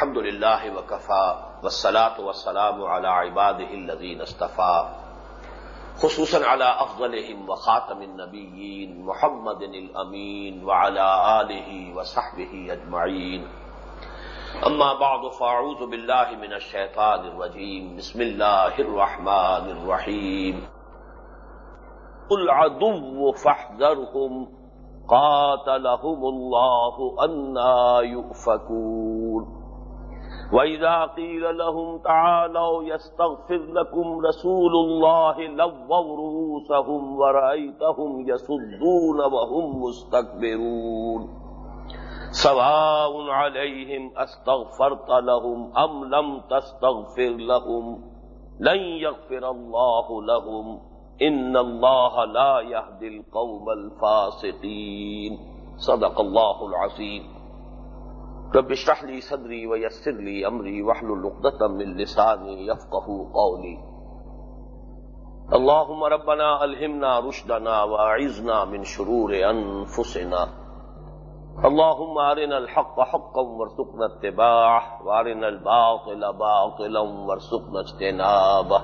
الحمد لله وكفى والصلاة والسلام على عباده الذين اصطفى خصوصا على أفضلهم وخاتم النبيين محمد الأمين وعلى آله وصحبه أجمعين أما بعد فأعوذ بالله من الشيطان الرجيم بسم الله الرحمن الرحيم قل عدو فاحذرهم قاتلهم الله أنا يؤفكون وَإِذَا قِيلَ لَهُمْ تَعَالَوْا يَسْتَغْفِرْ لَكُمْ رَسُولُ اللَّهِ لَوَّوْا رُؤُوسَهُمْ وَرَأَيْتَهُمْ يَصُدُّونَ وَهُمْ مُسْتَكْبِرُونَ سَوَاءٌ عَلَيْهِمْ أَسْتَغْفَرْتَ لَهُمْ أَمْ لَمْ تَسْتَغْفِرْ لَهُمْ لَن يَغْفِرَ اللَّهُ لَهُمْ إِنَّ اللَّهَ لَا يَهْدِي الْقَوْمَ الْفَاسِقِينَ صدق الله العظيم رب اشرح لي صدري ويسر لي امري واحلل عقدة من لساني يفقهوا قولي. اللهم ربنا الهمنا رشدنا واعذنا من شرور انفسنا اللهم ارنا الحق حقا وارزقنا اتباعه وارنا الباطل باطلا وارزقنا اجتنابه.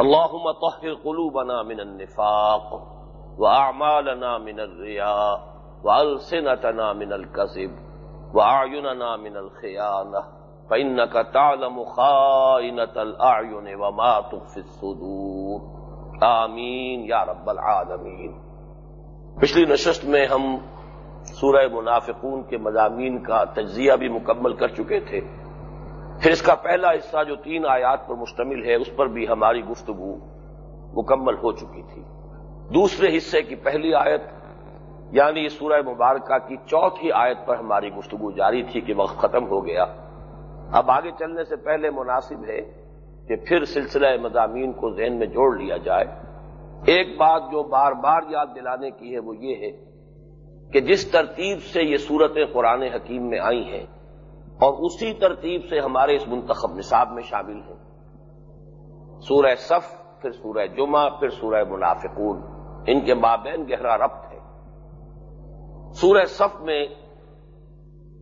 اللهم طهر قلوبنا من النفاق واعمالنا من الرياء والسنتنا من الكذب. وأعيننا من الخيانة فإنك تعلم خائنة الأعين وما تخفي الصدور آمین یا رب العالمین۔ پچھلی نشست میں ہم سورہ منافقون کے مضامین کا تجزیہ بھی مکمل کر چکے تھے۔ پھر اس کا پہلا حصہ جو تین آیات پر مشتمل ہے، اس پر بھی ہماری گفتگو مکمل ہو چکی تھی۔ دوسرے حصے کی پہلی آیت یعنی اس سورہ مبارکہ کی چوتھی آیت پر ہماری گفتگو جاری تھی کہ وقت ختم ہو گیا۔ اب آگے چلنے سے پہلے مناسب ہے کہ پھر سلسلہ مضامین کو ذہن میں جوڑ لیا جائے۔ ایک بات جو بار بار یاد دلانے کی ہے وہ یہ ہے کہ جس ترتیب سے یہ صورتیں قرآن حکیم میں آئی ہیں اور اسی ترتیب سے ہمارے اس منتخب نصاب میں شامل ہیں۔ سورہ صف، پھر سورہ جمعہ، پھر سورہ منافقون۔ ان کے مابین گہرا ربط ہے۔ سورہ صف میں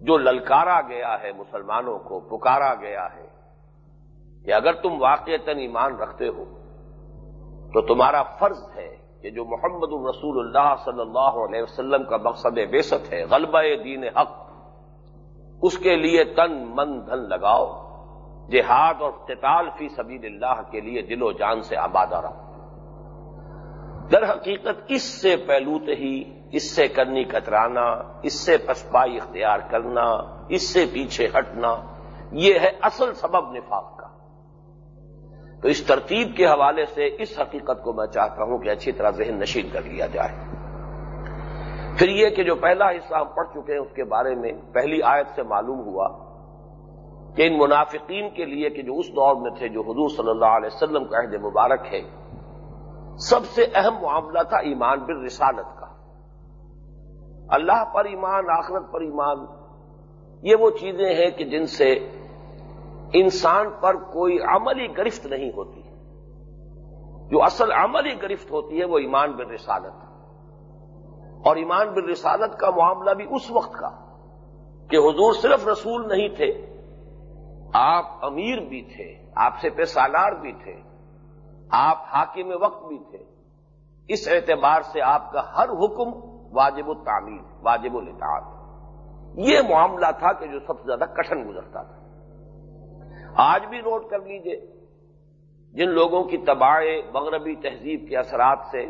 جو للکارا گیا ہے مسلمانوں کو، پکارا گیا ہے، کہ اگر تم واقعتا ایمان رکھتے ہو، تو تمہارا فرض ہے کہ جو محمد الرسول اللہ صلی اللہ علیہ وسلم کا مقصد بیست ہے، غلبہ دین حق، اس کے لیے تن من دھن لگاؤ، جہاد اور قتال فی سبیل اللہ کے لیے دل و جان سے آبادہ رہو۔ در حقیقت اس سے پہلوتے ہی، اس سے کرنی کترانا، اس سے پسپائی اختیار کرنا، اس سے پیچھے ہٹنا، یہ ہے اصل سبب نفاق کا۔ تو اس ترتیب کے حوالے سے اس حقیقت کو میں چاہتا ہوں کہ اچھی طرح ذہن نشین کر لیا جائے۔ پھر یہ کہ جو پہلا حصہ ہم پڑھ چکے ہیں، اس کے بارے میں پہلی آیت سے معلوم ہوا کہ ان منافقین کے لیے کہ جو اس دور میں تھے، جو حضور صلی اللہ علیہ وسلم کا عہد مبارک ہے سب سے اہم معاملہ تھا ایمان بر رسالت کا۔ اللہ پر ایمان، آخرت پر ایمان۔ یہ وہ چیزیں ہیں کہ جن سے انسان پر کوئی عملی گرفت نہیں ہوتی۔ جو اصل عملی گرفت ہوتی ہے وہ ایمان بر رسالت اور ایمان بر رسالت کا معاملہ بھی اس وقت کا کہ حضور صرف رسول نہیں تھے، آپ امیر بھی تھے، آپ سے پہ سالار بھی تھے۔ آپ حاکم وقت بھی تھے۔ اس اعتبار سے آپ کا ہر حکم واجب التعمیر، واجب الاطاعت۔ یہ معاملہ تھا کہ جو سب سے زیادہ کٹن گزرتا تھا۔ آج بھی نوٹ کر لیجیے، جن لوگوں کی تباہ مغربی تہذیب کے اثرات سے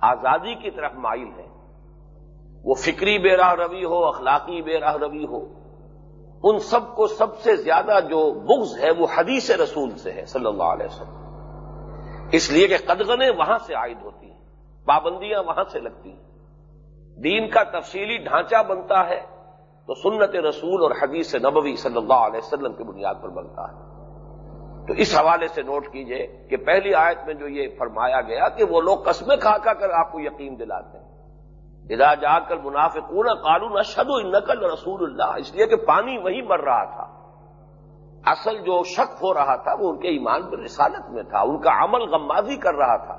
آزادی کی طرف مائل ہے وہ فکری بے راہ روی ہو، اخلاقی بے راہ روی ہو، ان سب کو سب سے زیادہ جو بغض ہے وہ حدیث رسول سے ہے، صلی اللہ علیہ وسلم۔ اس لیے کہ قدغنیں وہاں سے عائد ہوتی ہیں، پابندیاں وہاں سے لگتی ہیں۔ دین کا تفصیلی ڈھانچہ بنتا ہے تو سنت رسول اور حدیث نبوی صلی اللہ علیہ وسلم کی بنیاد پر بنتا ہے۔ تو اس حوالے سے نوٹ کیجیے کہ پہلی آیت میں جو یہ فرمایا گیا کہ وہ لوگ قسمیں کھا کھا کر آپ کو یقین دلاتے ہیں۔ ادا جا کر منافقون قانون اشد نقل رسول اللہ، اس لیے کہ پانی وہی مر رہا تھا۔ اصل جو شک ہو رہا تھا وہ ان کے ایمان پر رسالت میں تھا، ان کا عمل غمازی کر رہا تھا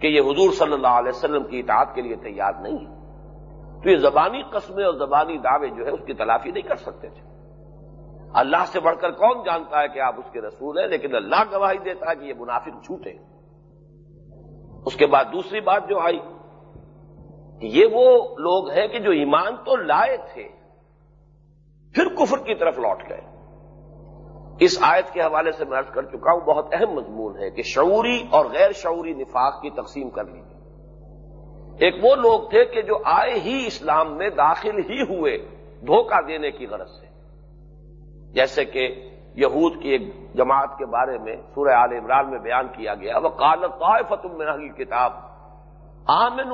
کہ یہ حضور صلی اللہ علیہ وسلم کی اطاعت کے لیے تیار نہیں ہے۔ تو یہ زبانی قسمیں اور زبانی دعوے جو ہے اس کی تلافی نہیں کر سکتے تھے۔ اللہ سے بڑھ کر کون جانتا ہے کہ آپ اس کے رسول ہیں، لیکن اللہ گواہی دیتا ہے کہ یہ منافق جھوٹے اس کے بعد دوسری بات جو آئی، کہ یہ وہ لوگ ہیں کہ جو ایمان تو لائے تھے، پھر کفر کی طرف لوٹ گئے۔ اس آیت کے حوالے سے میں ارض کر چکا ہوں، بہت اہم مضمون ہے کہ شعوری اور غیر شعوری نفاق کی تقسیم کر لیجیے ایک وہ لوگ تھے کہ جو آئے ہی اسلام میں داخل ہی ہوئے دھوکہ دینے کی غرض سے۔ جیسے کہ یہود کی ایک جماعت کے بارے میں سورہ عال عمران میں بیان کیا گیا وہ کالت فتم میں کتاب آمن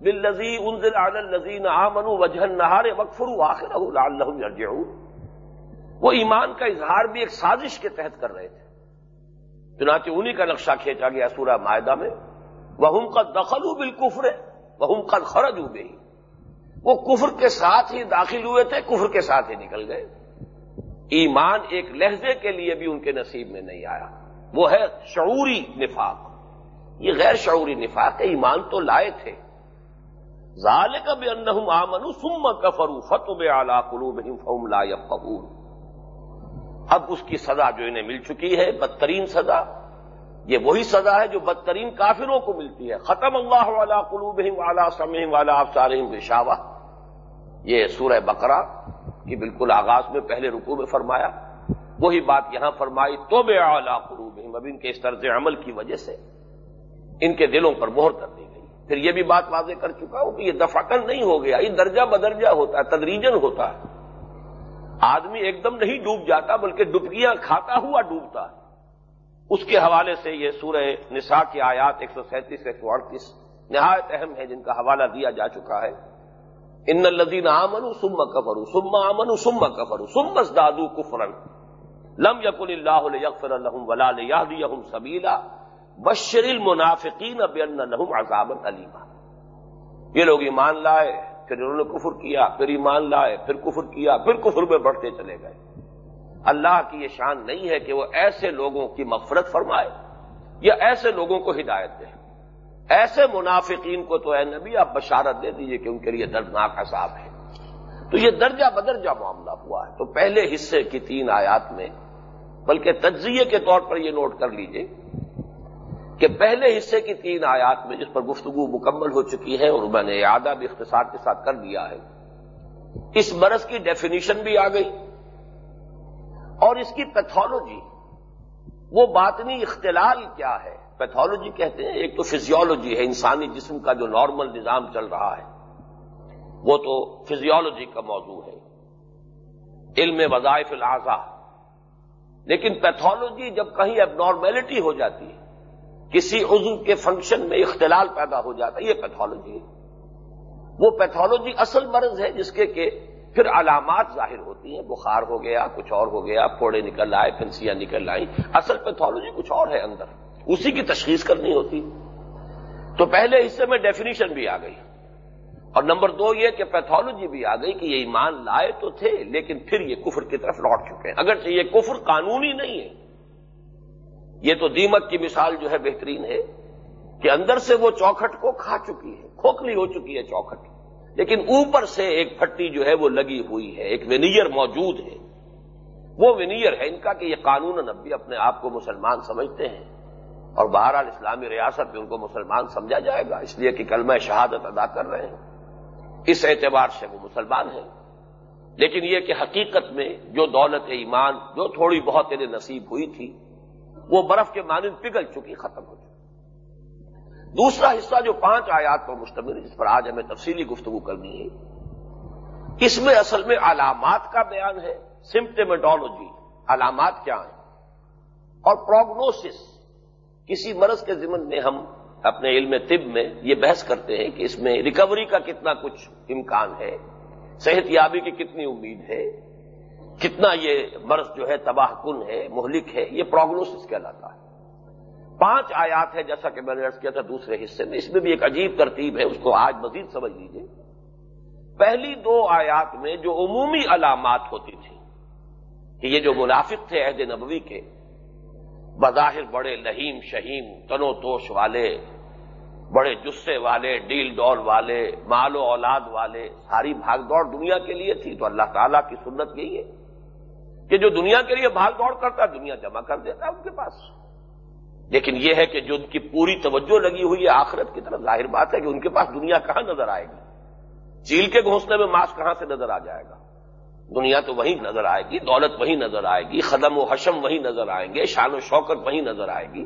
بل لذی انزل عال الزین آمن وجہن نہار وقفر آخر اللہ وہ ایمان کا اظہار بھی ایک سازش کے تحت کر رہے تھے۔ چنانچہ انہی کا نقشہ کھینچا گیا سورہ معاہدہ میں۔ وہ کا دخل ہو بالکفر وہ کا خرج ہو گئی وہ کفر کے ساتھ ہی داخل ہوئے تھے، کفر کے ساتھ ہی نکل گئے۔ ایمان ایک لہجے کے لیے بھی ان کے نصیب میں نہیں آیا۔ وہ ہے شعوری نفاق۔ یہ غیر شعوری نفاق ہے، ایمان تو لائے تھے۔ ظال کا بھی ان آمن سم کفرو فتب اعلی قلوب لا قبول اب اس کی سزا جو انہیں مل چکی ہے، بدترین سزا، یہ وہی سزا ہے جو بدترین کافروں کو ملتی ہے۔ ختم اللہ والا قلوب والا سمیم والا افسارم بشاوا یہ سورہ بقرہ کی بالکل آغاز میں پہلے رکوع میں فرمایا۔ وہی بات یہاں فرمائی تو بے اعلیٰ قروب اب ان کے اس طرز عمل کی وجہ سے ان کے دلوں پر مہر کر دی گئی۔ پھر یہ بھی بات واضح کر چکا ہوں کہ یہ دفاقن نہیں ہو گیا، یہ درجہ بدرجہ ہوتا ہے، تدریجن ہوتا ہے۔ آدمی ایک دم نہیں ڈوب جاتا، بلکہ ڈبکیاں کھاتا ہوا ڈوبتا ہے۔ اس کے حوالے سے یہ سورہ نساء کی آیات ایک سو سینتیس ایک سو اڑتیس نہایت اہم ہے جن کا حوالہ دیا جا چکا ہے۔ ان الدین آمن سم کفرو سم آمن سم کفرو سم دادو کفرن لم یقن اللہ یکفر الحم ولال یادیم سبیلا۔ بشر المنافقین بن لہم عذاب علیما یہ لوگ ایمان لائے۔ پھر انہوں نے کفر کیا، پھر ایمان لائے، پھر کفر کیا، پھر کفر میں بڑھتے چلے گئے۔ اللہ کی یہ شان نہیں ہے کہ وہ ایسے لوگوں کی مغفرت فرمائے یا ایسے لوگوں کو ہدایت دے۔ ایسے منافقین کو تو اے نبی آپ بشارت دے دیجیے کہ ان کے لیے دردناک عذاب ہے۔ تو یہ درجہ بدرجہ معاملہ ہوا ہے۔ تو پہلے حصے کی تین آیات میں، بلکہ تجزیے کے طور پر یہ نوٹ کر لیجیے کہ پہلے حصے کی تین آیات میں جس پر گفتگو مکمل ہو چکی ہے اور میں نے اعادہ بھی اختصار کے ساتھ کر دیا ہے۔ اس مرض کی ڈیفینیشن بھی آ گئی۔ اور اس کی پیتھولوجی وہ باطنی اختلال کیا ہے؟ پیتھولوجی کہتے ہیں، ایک تو فزیولوجی ہے، انسانی جسم کا جو نارمل نظام چل رہا ہے۔ وہ تو فزیولوجی کا موضوع ہے۔ علم وظائف الاضا لیکن پیتھولوجی جب کہیں اب نارمیلٹی ہو جاتی ہے کسی عضو کے فنکشن میں اختلال پیدا ہو جاتا ہے، یہ پیتھولوجی ہے۔ وہ پیتھولوجی اصل مرض ہے جس کے کہ پھر علامات ظاہر ہوتی ہیں، بخار ہو گیا، کچھ اور ہو گیا پھوڑے نکل آئے پھنسیاں نکل آئی اصل پیتھولوجی کچھ اور ہے اندر۔ اسی کی تشخیص کرنی ہوتی۔ تو پہلے حصے میں ڈیفینیشن بھی آ گئی۔ اور نمبر دو یہ کہ پیتھولوجی بھی آ گئی کہ یہ ایمان لائے تو تھے، لیکن پھر یہ کفر کی طرف لوٹ چکے ہیں۔ اگرچہ یہ کفر قانونی نہیں ہے۔ یہ تو دیمک کی مثال جو ہے بہترین ہے کہ اندر سے وہ چوکھٹ کو کھا چکی ہے، کھوکھلی ہو چکی ہے چوکھٹ۔ لیکن اوپر سے ایک پھٹی جو ہے وہ لگی ہوئی ہے، ایک ونیئر موجود ہے۔ وہ ونیئر ہے ان کا کہ یہ قانون ابھی اپنے آپ کو مسلمان سمجھتے ہیں۔ اور بہرحال اسلامی ریاست میں ان کو مسلمان سمجھا جائے گا، اس لیے کہ کلمہ شہادت ادا کر رہے ہیں۔ اس اعتبار سے وہ مسلمان ہیں۔ لیکن یہ کہ حقیقت میں جو دولت ایمان، جو تھوڑی بہت انہیں نصیب ہوئی تھی وہ برف کے مانند پگھل چکی ختم ہو چکی۔ دوسرا حصہ جو پانچ آیات پر مشتمل جس پر آج ہمیں تفصیلی گفتگو کرنی ہے، اس میں اصل میں علامات کا بیان ہے سمپٹیمیٹولوجی علامات کیا ہیں، اور پروگنوسس کسی مرض کے ضمن میں ہم اپنے علم طب میں یہ بحث کرتے ہیں کہ اس میں ریکوری کا کتنا کچھ امکان ہے، صحت یابی کی کتنی امید ہے کتنا یہ مرض جو ہے تباہ کن ہے، مہلک ہے، یہ پروگنوسس کہلاتا ہے۔ پانچ آیات ہے جیسا کہ میں نے ارض کیا تھا دوسرے حصے میں، اس میں بھی ایک عجیب ترتیب ہے، اس کو آج مزید سمجھ لیجیے پہلی دو آیات میں جو عمومی علامات ہوتی تھی کہ یہ جو منافق تھے عہد نبوی کے، بظاہر بڑے لہیم، شہیم، تنو توش والے، بڑے جسے والے، ڈیل ڈول والے، مال و اولاد والے، ساری بھاگ دوڑ دنیا کے لیے تھی، تو اللہ تعالیٰ کی سنت یہی ہے۔ کہ جو دنیا کے لیے بھاگ دوڑ کرتا ہے، دنیا جمع کر دیتا ہے ان کے پاس۔ لیکن یہ ہے کہ جو ان کی پوری توجہ لگی ہوئی ہے، آخرت کی طرف ظاہر بات ہے کہ ان کے پاس دنیا کہاں نظر آئے گی؟ چیل کے گھونسلے میں ماس کہاں سے نظر آ جائے گا؟ دنیا تو وہیں نظر آئے گی، دولت وہیں نظر آئے گی، خدم و حشم وہیں نظر آئیں گے، شان و شوکت وہیں نظر آئے گی۔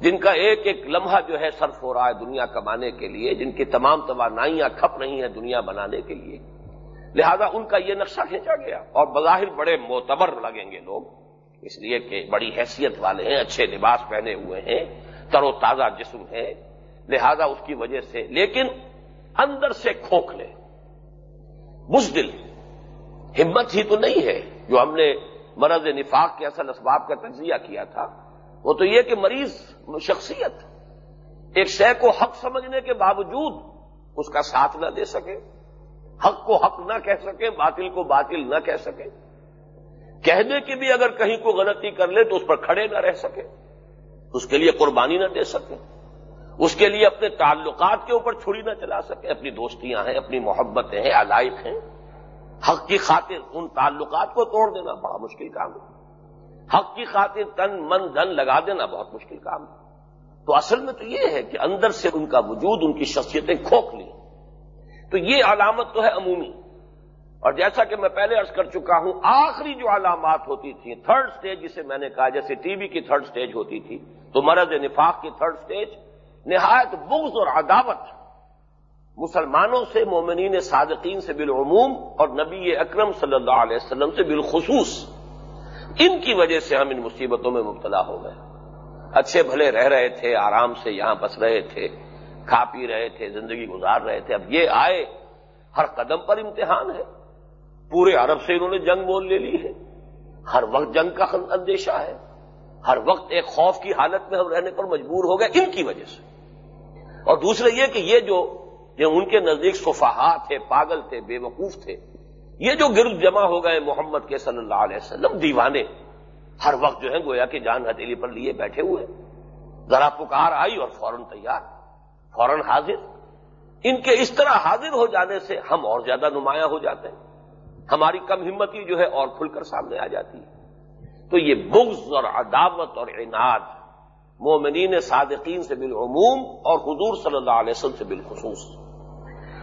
جن کا ایک ایک لمحہ جو ہے، صرف ہو رہا ہے دنیا کمانے کے لیے، جن کی تمام توانائیاں کھپ رہی ہیں دنیا بنانے کے لیے۔ لہذا ان کا یہ نقشہ کھینچا گیا اور بظاہر بڑے معتبر لگیں گے لوگ، اس لیے کہ بڑی حیثیت والے ہیں، اچھے لباس پہنے ہوئے ہیں، تر و تازہ جسم ہے لہذا اس کی وجہ سے، لیکن اندر سے کھوکھلے بزدل ہمت ہی تو نہیں ہے۔ جو ہم نے مرض نفاق کے اصل اسباب کا تجزیہ کیا تھا، وہ تو یہ کہ مریض شخصیت، ایک شے کو حق سمجھنے کے باوجود اس کا ساتھ نہ دے سکے۔ حق کو حق نہ کہہ سکے، باطل کو باطل نہ کہہ سکے۔ کہنے کی بھی اگر کہیں کو غلطی کر لے تو اس پر کھڑے نہ رہ سکے۔ اس کے لیے قربانی نہ دے سکے۔ اس کے لیے اپنے تعلقات کے اوپر چھری نہ چلا سکے۔ اپنی دوستیاں ہیں، اپنی محبتیں ہیں، علائق ہیں۔ حق کی خاطر ان تعلقات کو توڑ دینا بڑا مشکل کام ہے۔ حق کی خاطر تن من دھن لگا دینا بہت مشکل کام ہے۔ تو اصل میں تو یہ ہے کہ اندر سے ان کا وجود، ان کی شخصیتیں کھوکھ لی تو یہ علامت تو ہے عمومی۔ اور جیسا کہ میں پہلے ارض کر چکا ہوں، آخری جو علامات ہوتی تھیں تھرڈ سٹیج جسے میں نے کہا، جیسے ٹی وی کی تھرڈ سٹیج ہوتی تھی، تو مرض نفاق کی تھرڈ سٹیج نہایت بغض اور عداوت مسلمانوں سے، مومنین صادقین سے بالعموم اور نبی اکرم صلی اللہ علیہ وسلم سے بالخصوص۔ ان کی وجہ سے ہم ان مصیبتوں میں مبتلا ہو گئے۔ اچھے بھلے رہ رہے تھے، آرام سے یہاں بس رہے تھے۔ کھا پی رہے تھے، زندگی گزار رہے تھے، اب یہ آئے، ہر قدم پر امتحان ہے۔ پورے عرب سے انہوں نے جنگ مول لے لی ہے۔ ہر وقت جنگ کا اندیشہ ہے۔ ہر وقت ایک خوف کی حالت میں ہم رہنے پر مجبور ہو گئے ان کی وجہ سے۔ اور دوسرے یہ کہ یہ جو یہ ان کے نزدیک صفحات تھے، پاگل تھے، بے وقوف تھے۔ یہ جو گرد جمع ہو گئے محمد کے صلی اللہ علیہ وسلم، دیوانے، ہر وقت جو ہے گویا کہ جان ہتھیلی پر لیے بیٹھے ہوئے۔ ذرا پکار آئی اور فوراً تیار۔ فوراً حاضر۔ ان کے اس طرح حاضر ہو جانے سے ہم اور زیادہ نمایاں ہو جاتے ہیں۔ ہماری کم ہمتی جو ہے اور کھل کر سامنے آ جاتی ہے۔ تو یہ بغض اور عداوت اور عناد مومنین صادقین سے بالعموم اور حضور صلی اللہ علیہ وسلم سے بالخصوص۔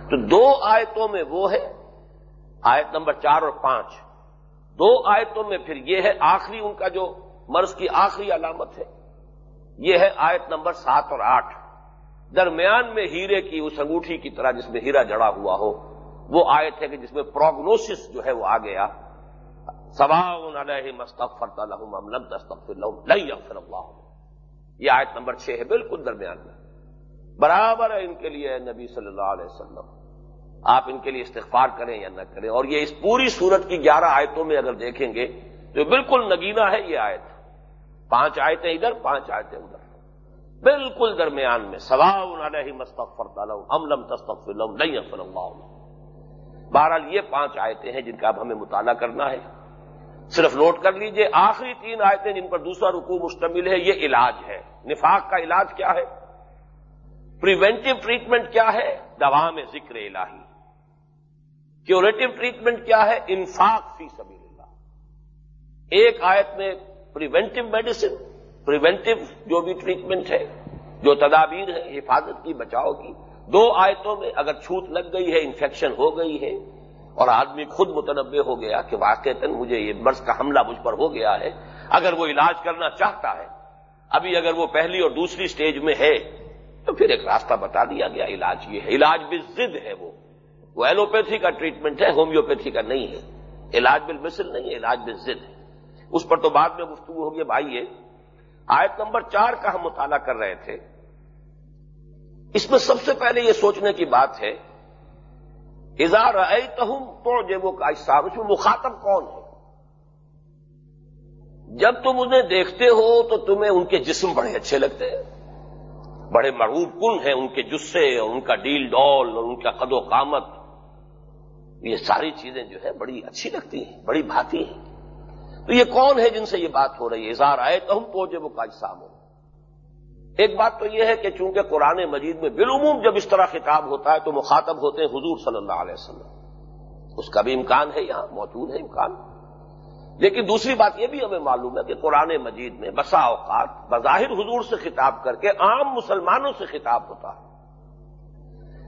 تو دو آیتوں میں وہ ہے، آیت نمبر چار اور پانچ۔ دو آیتوں میں پھر یہ ہے، آخری ان کا جو مرض کی آخری علامت ہے، یہ ہے آیت نمبر سات اور آٹھ۔ درمیان میں ہیرے کی اس انگوٹھی کی طرح جس میں ہیرا جڑا ہوا ہو، وہ آیت ہے کہ جس میں پروگنوسس جو ہے وہ آ گیا۔ سواؤن علیہ مستفر لم تستغفر لهم لن يغفر اللہ۔ یہ آیت نمبر چھ ہے بالکل درمیان میں۔ برابر ہے ان کے لیے نبی صلی اللہ علیہ وسلم۔ آپ ان کے لیے استغفار کریں یا نہ کریں۔ اور یہ اس پوری صورت کی گیارہ آیتوں میں اگر دیکھیں گے تو بالکل نگینا ہے یہ آیت۔ پانچ آیتیں ادھر، پانچ آیتیں ادھر۔ بالکل درمیان میں، سواؤن علیہ مستفر ام لم تستغفر لهم نہیں افر اللہ بہرحال یہ پانچ آیتیں ہیں جن کا اب ہمیں مطالعہ کرنا ہے۔ صرف نوٹ کر لیجیے، آخری تین آیتیں جن پر دوسرا رکوع مشتمل ہے، یہ علاج ہے۔ نفاق کا علاج کیا ہے؟ پریونٹو ٹریٹمنٹ کیا ہے؟ دوا میں ذکر الہی۔ کیوریٹو ٹریٹمنٹ کیا ہے؟ انفاق فی سبیل اللہ۔ ایک آیت میں پریونٹو میڈیسن پریونٹو جو بھی ٹریٹمنٹ ہے، جو تدابیر ہے، حفاظت کی، بچاؤ کی، دو آیتوں میں اگر چھوت لگ گئی ہے انفیکشن ہو گئی ہے، اور آدمی خود متنوع ہو گیا کہ واقع مجھے یہ مرض کا حملہ مجھ پر ہو گیا ہے، اگر وہ علاج کرنا چاہتا ہے، ابھی اگر وہ پہلی اور دوسری سٹیج میں ہے، تو پھر ایک راستہ بتا دیا گیا، علاج یہ ہے، علاج بھی ضد ہے وہ وہ ایلوپیتھی کا ٹریٹمنٹ ہے ہومیوپیتھی کا نہیں ہے، علاج بل مسل نہیں ہے، علاج بل ہے، اس پر تو بعد میں گفتگو ہوگی بھائی یہ آیت نمبر چار کا ہم مطالعہ کر رہے تھے۔ اس میں سب سے پہلے یہ سوچنے کی بات ہے اظہار اے تہم تو جیبوں کا حصہ اس میں مخاطب کون ہے؟ جب تم انہیں دیکھتے ہو تو تمہیں ان کے جسم بڑے اچھے لگتے ہیں۔ بڑے مرحوب کن ہیں ان کے جسے اور ان کا ڈیل ڈول اور ان کا قد و قامت۔ یہ ساری چیزیں جو ہے بڑی اچھی لگتی ہیں، بڑی بھاتی ہیں۔ تو یہ کون ہے جن سے یہ بات ہو رہی ہے؟ اظہار آئے تو ہم پوجے وہ کا ہو ایک بات تو یہ ہے کہ چونکہ قرآن مجید میں بالعموم جب اس طرح خطاب ہوتا ہے تو مخاطب ہوتے ہیں حضور صلی اللہ علیہ وسلم۔ اس کا بھی امکان ہے، یہاں موجود ہے امکان۔ لیکن دوسری بات یہ بھی ہمیں معلوم ہے کہ قرآن مجید میں بسا اوقات بظاہر حضور سے خطاب کر کے عام مسلمانوں سے خطاب ہوتا ہے۔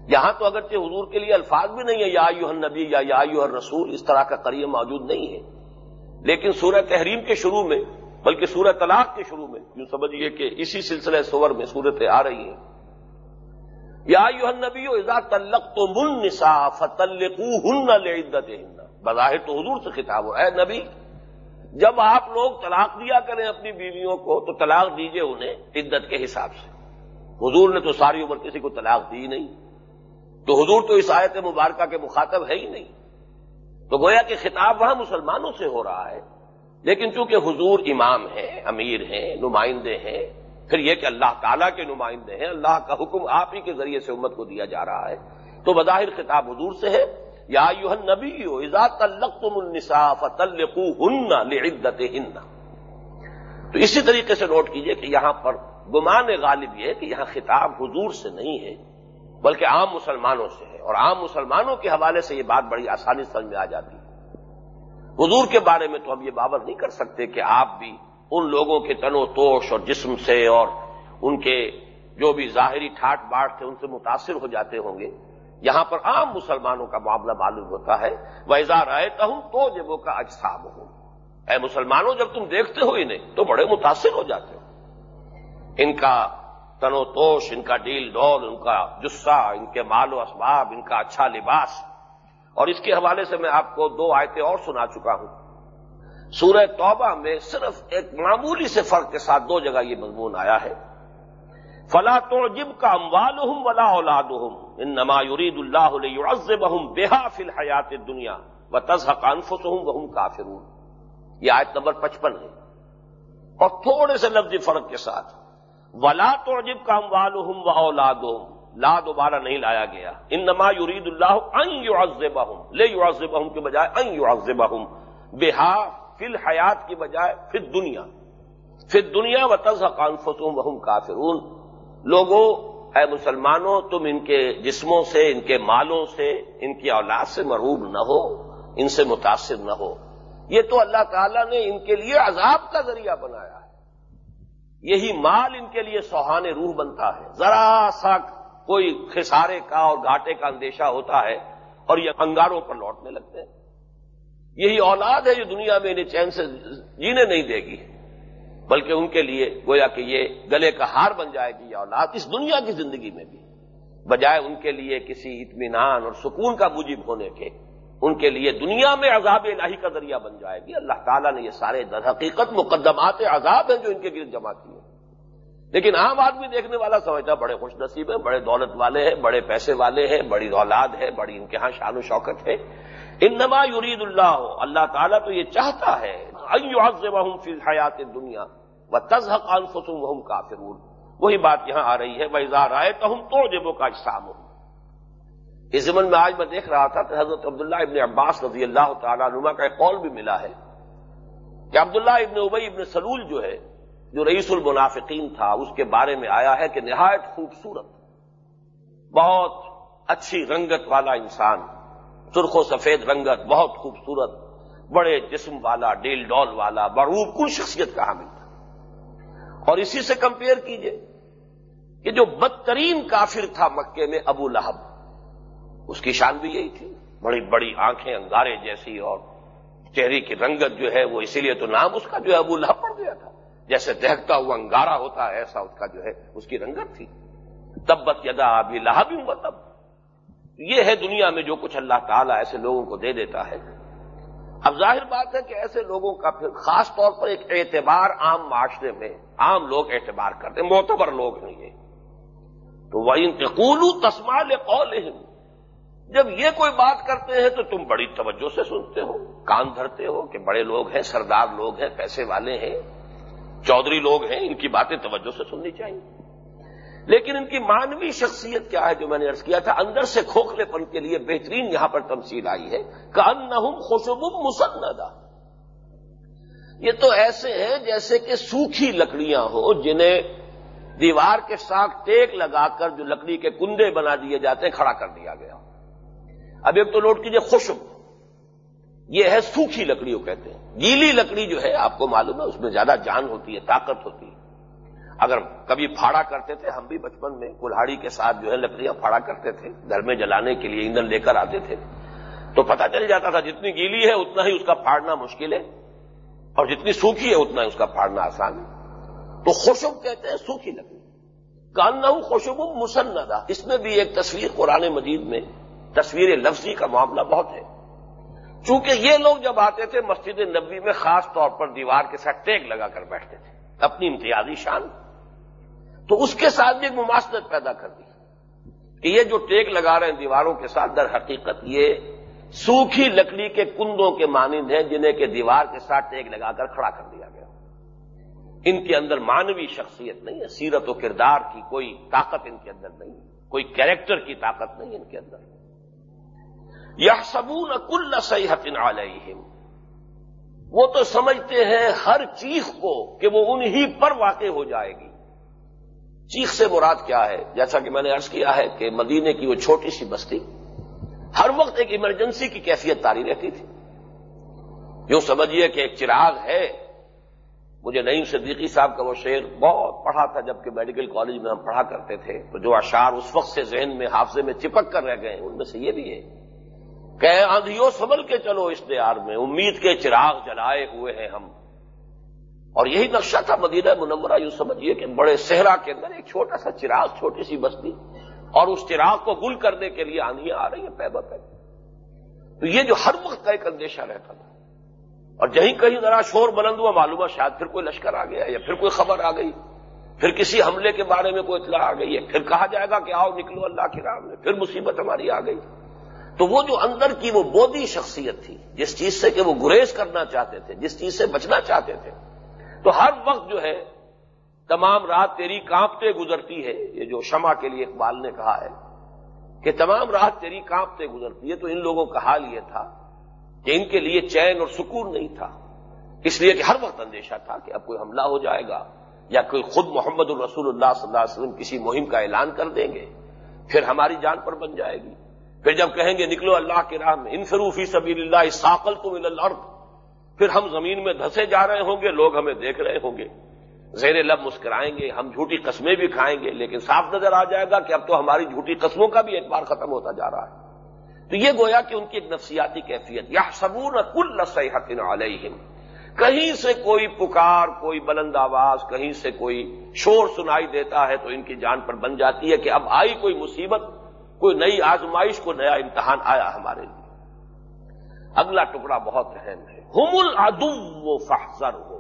یہاں تو اگرچہ حضور کے لیے الفاظ بھی نہیں ہے یا یو نبی یا یا یو رسول اس طرح کا قریب موجود نہیں ہے۔ لیکن سورہ تحریم کے شروع میں، بلکہ سورہ طلاق کے شروع میں، یوں سمجھیے کہ اسی سلسلے سور میں صورتیں آ رہی ہیں۔ یا یو نبی ازا تلق تو من نسا عدت بظاہر تو حضور سے خطاب ہو، اے نبی، جب آپ لوگ طلاق دیا کریں اپنی بیویوں کو، تو طلاق دیجیے انہیں عدت کے حساب سے۔ حضور نے تو ساری عمر کسی کو طلاق دی نہیں۔ تو حضور تو اس آیت مبارکہ کے مخاطب ہے ہی نہیں۔ تو گویا کہ خطاب وہاں مسلمانوں سے ہو رہا ہے۔ لیکن چونکہ حضور امام ہیں، امیر ہیں، نمائندے ہیں، پھر یہ کہ اللہ تعالیٰ کے نمائندے ہیں، اللہ کا حکم آپ ہی کے ذریعے سے امت کو دیا جا رہا ہے۔ تو بظاہر خطاب حضور سے ہے، یا یو نبی ہو تلق تم النصاف تلقو ہن تو اسی طریقے سے نوٹ کیجیے کہ یہاں پر گمان غالب یہ کہ یہاں خطاب حضور سے نہیں ہے۔ بلکہ عام مسلمانوں سے ہے اور عام مسلمانوں کے حوالے سے یہ بات بڑی آسانی سمجھ میں آ جاتی ہے۔ حضور کے بارے میں تو ہم یہ بابت نہیں کر سکتے کہ آپ بھی ان لوگوں کے تن و توش اور جسم سے اور ان کے جو بھی ظاہری ٹھاٹ باٹ تھے ان سے متاثر ہو جاتے ہوں گے۔ یہاں پر عام مسلمانوں کا معاملہ معلوم ہوتا ہے۔ ویزا رائے ہوں تو جب وہ کا اجسام ہوں اے مسلمانوں، جب تم دیکھتے ہو انہیں تو بڑے متاثر ہو جاتے ہو۔ ان کا تن و توش، ان کا ڈیل ڈول ان کا جسہ، ان کے مال و اسباب، ان کا اچھا لباس۔ اور اس کے حوالے سے میں آپ کو دو آیتیں اور سنا چکا ہوں۔ سورہ توبہ میں صرف ایک معمولی سے فرق کے ساتھ دو جگہ یہ مضمون آیا ہے۔ فلا تو جب کا اموال ہوں ولا اولاد ہوں ان نما یورید اللہ علیہ بےحا فل حیات دنیا و تزحق انفس ہوں وہ کافر یہ آیت نمبر پچپن ہے۔ اور تھوڑے سے لفظی فرق کے ساتھ۔ ولا تو جب کا اموال ہوں و اولاد لا دوبارہ نہیں لایا گیا۔ ان نما یورید اللہ ان یعذبہم لے یعذبہم ہوں کے بجائے ان یعذبہم ہوں بےحا فل حیات کی بجائے پھر دنیا پھر دنیا و تزحق انفسهم وهم کافرون لوگوں اے مسلمانوں، تم ان کے جسموں سے، ان کے مالوں سے، ان کی اولاد سے مروب نہ ہو، ان سے متاثر نہ ہو۔ یہ تو اللہ تعالیٰ نے ان کے لیے عذاب کا ذریعہ بنایا۔ ہے یہی مال ان کے لیے سوہانے روح بنتا ہے۔ ذرا سا کوئی خسارے کا اور گھاٹے کا اندیشہ ہوتا ہے اور یہ انگاروں پر لوٹنے لگتے ہیں۔ یہی اولاد ہے جو دنیا میں انہیں چین سے جینے نہیں دے گی۔ بلکہ ان کے لیے گویا کہ یہ گلے کا ہار بن جائے گی یہ اولاد اس دنیا کی زندگی میں بھی۔ بجائے ان کے لیے کسی اطمینان اور سکون کا موجب ہونے کے، ان کے لیے دنیا میں عذاب الہی کا ذریعہ بن جائے گی۔ اللہ تعالیٰ نے یہ سارے در حقیقت مقدمات عذاب ہیں جو ان کے گرد جمع کیے۔ لیکن عام آدمی دیکھنے والا سمجھتا بڑے خوش نصیب ہیں، بڑے دولت والے ہیں، بڑے پیسے والے ہیں، بڑی اولاد ہے، بڑی ان کے ہاں شان و شوکت ہے۔ انما یرید اللہ اللہ تعالیٰ تو یہ چاہتا ہے فی حیات دنیا و تزحق انفسهم وهم کافرون۔ وہی بات یہاں آ رہی ہے ویزا رائے تو ہم تو جبوں کا اجسام اس زمن میں آج میں دیکھ رہا تھا کہ حضرت عبداللہ ابن عباس رضی اللہ تعالیٰ نما کا ایک قول بھی ملا ہے کہ عبداللہ ابن ابئی ابن سلول جو ہے جو رئیس المنافقین تھا، اس کے بارے میں آیا ہے کہ نہایت خوبصورت، بہت اچھی رنگت والا انسان، سرخ و سفید رنگت، بہت خوبصورت، بڑے جسم والا، ڈیل ڈول والا، بروب کن شخصیت کا حامل تھا اور اسی سے کمپیئر کیجیے کہ جو بدترین کافر تھا مکے میں، ابو لہب، اس کی شان بھی یہی تھی، بڑی بڑی آنکھیں، انگارے جیسی، اور چہرے کی رنگت جو ہے وہ اسی لیے تو نام اس کا جو ہے ابو لہب پڑ گیا تھا۔ جیسے دہتا ہوا انگارا ہوتا ہے، ایسا اس کا جو ہے، اس کی رنگت تھی۔ تبت یدا ابھی لہب تب۔ یہ ہے دنیا میں جو کچھ اللہ تعالیٰ ایسے لوگوں کو دے دیتا ہے۔ اب ظاہر بات ہے کہ ایسے لوگوں کا پھر خاص طور پر ایک اعتبار عام معاشرے میں عام لوگ اعتبار کرتے ہیں، معتبر لوگ نہیں ہیں۔ تو وہ انتقول تسمال قول جب یہ کوئی بات کرتے ہیں تو تم بڑی توجہ سے سنتے ہو، کان دھرتے ہو کہ بڑے لوگ ہیں، سردار لوگ ہیں، پیسے والے ہیں۔ چودھری لوگ ہیں، ان کی باتیں توجہ سے سننی چاہیے۔ لیکن ان کی مانوی شخصیت کیا ہے جو میں نے ارض کیا تھا؟ اندر سے کھوکھلے پن کے لیے بہترین یہاں پر تمثیل آئی ہے کہ ان خوشب مسندا یہ تو ایسے ہیں جیسے کہ سوکھی لکڑیاں ہو جنہیں دیوار کے ساتھ ٹیک لگا کر جو لکڑی کے کندے بنا دیے جاتے ہیں، کھڑا کر دیا گیا۔ اب ایک تو نوٹ کیجیے خوشب یہ ہے سوکھی لکڑی وہ کہتے ہیں۔ گیلی لکڑی جو ہے، آپ کو معلوم ہے، اس میں زیادہ جان ہوتی ہے، طاقت ہوتی ہے۔ اگر کبھی پھاڑا کرتے تھے، ہم بھی بچپن میں کلہاڑی کے ساتھ جو ہے لکڑیاں پھاڑا کرتے تھے، گھر میں جلانے کے لیے ایندھن لے کر آتے تھے۔ تو پتہ چل جاتا تھا، جتنی گیلی ہے، اتنا ہی اس کا پھاڑنا مشکل ہے۔ اور جتنی سوکھی ہے، اتنا ہی اس کا پھاڑنا آسان ہے۔ تو خوشب کہتے ہیں سوکھی لکڑی۔ کاننا خوشب مسندا اس میں بھی ایک تصویر قرآن مجید میں، تصویر لفظی کا معاملہ بہت ہے۔ چونکہ یہ لوگ جب آتے تھے مسجد نبی میں، خاص طور پر دیوار کے ساتھ ٹیک لگا کر بیٹھتے تھے، اپنی امتیازی شان۔ تو اس کے ساتھ بھی ایک مماثلت پیدا کر دی کہ یہ جو ٹیک لگا رہے ہیں دیواروں کے ساتھ، در حقیقت یہ سوکھی لکڑی کے کندوں کے مانند ہیں جنہیں کہ دیوار کے ساتھ ٹیک لگا کر کھڑا کر دیا گیا۔ ان کے اندر مانوی شخصیت نہیں ہے، سیرت و کردار کی کوئی طاقت ان کے اندر نہیں کوئی کیریکٹر کی طاقت نہیں ان کے اندر۔ یہ سبون کل صحت علیہم۔ وہ تو سمجھتے ہیں ہر چیز کو کہ وہ انہی پر واقع ہو جائے گی۔ چیخ سے مراد کیا ہے؟ جیسا کہ میں نے ارض کیا ہے کہ مدینے کی وہ چھوٹی سی بستی ہر وقت ایک ایمرجنسی کی کیفیت تاری رہتی تھی۔ یوں سمجھیے کہ ایک چراغ ہے۔ مجھے نعیم صدیقی صاحب کا وہ شعر بہت پڑھا تھا جبکہ میڈیکل کالج میں ہم پڑھا کرتے تھے۔ تو جو اشعار اس وقت سے ذہن میں، حافظے میں چپک کر رہ گئے ان میں سے یہ بھی ہے کہ آندھیوں، سنبھل کے چلو اس دیار میں۔ امید کے چراغ جلائے ہوئے ہیں ہم۔ اور یہی نقشہ تھا مدینہ منورہ، یوں سمجھیے کہ بڑے صحرا کے اندر ایک چھوٹا سا چراغ، چھوٹی سی بستی۔ اور اس چراغ کو گل کرنے کے لیے آندیاں آ رہی ہیں پہ تو یہ جو ہر وقت کا ایک اندیشہ رہتا تھا۔ اور جہیں کہیں ذرا شور بلند ہوا، معلوم ہے شاید پھر کوئی لشکر آ گیا یا پھر کوئی خبر آ گئی۔ پھر کسی حملے کے بارے میں کوئی اطلاع آ گئی ہے۔ پھر کہا جائے گا کہ آؤ نکلو اللہ کی راہ میں۔ پھر مصیبت ہماری آ گئی۔ تو وہ جو اندر کی وہ بودی شخصیت تھی، جس چیز سے کہ وہ گریز کرنا چاہتے تھے، جس چیز سے بچنا چاہتے تھے۔ تو ہر وقت جو ہے، تمام رات تیری کانپتے گزرتی ہے، یہ جو شمع کے لیے اقبال نے کہا ہے، کہ تمام رات تیری کانپتے گزرتی ہے، تو ان لوگوں کا حال یہ تھا کہ ان کے لیے چین اور سکون نہیں تھا۔ اس لیے کہ ہر وقت اندیشہ تھا کہ اب کوئی حملہ ہو جائے گا، یا کوئی خود محمد الرسول اللہ صلی اللہ علیہ وسلم کسی مہم کا اعلان کر دیں گے، پھر ہماری جان پر بن جائے گی۔ پھر جب کہیں گے نکلو اللہ کے راہ میں انفروفی سبیل اللہ ساقل تو مل پھر ہم زمین میں دھسے جا رہے ہوں گے، لوگ ہمیں دیکھ رہے ہوں گے۔ زیر لب مسکرائیں گے، ہم جھوٹی قسمیں بھی کھائیں گے، لیکن صاف نظر آ جائے گا کہ اب تو ہماری جھوٹی قسموں کا بھی اعتبار ختم ہوتا جا رہا ہے۔ تو یہ گویا کہ ان کی ایک نفسیاتی کیفیت یا سبور کل صحت علیہم۔ کہیں سے کوئی پکار، کوئی بلند آواز، کہیں سے کوئی شور سنائی دیتا ہے تو ان کی جان پر بن جاتی ہے کہ اب آئی کوئی مصیبت۔ کوئی نئی آزمائش کو نیا امتحان آیا ہمارے لیے۔ اگلا ٹکڑا بہت اہم ہے۔ ہم العدو و ہو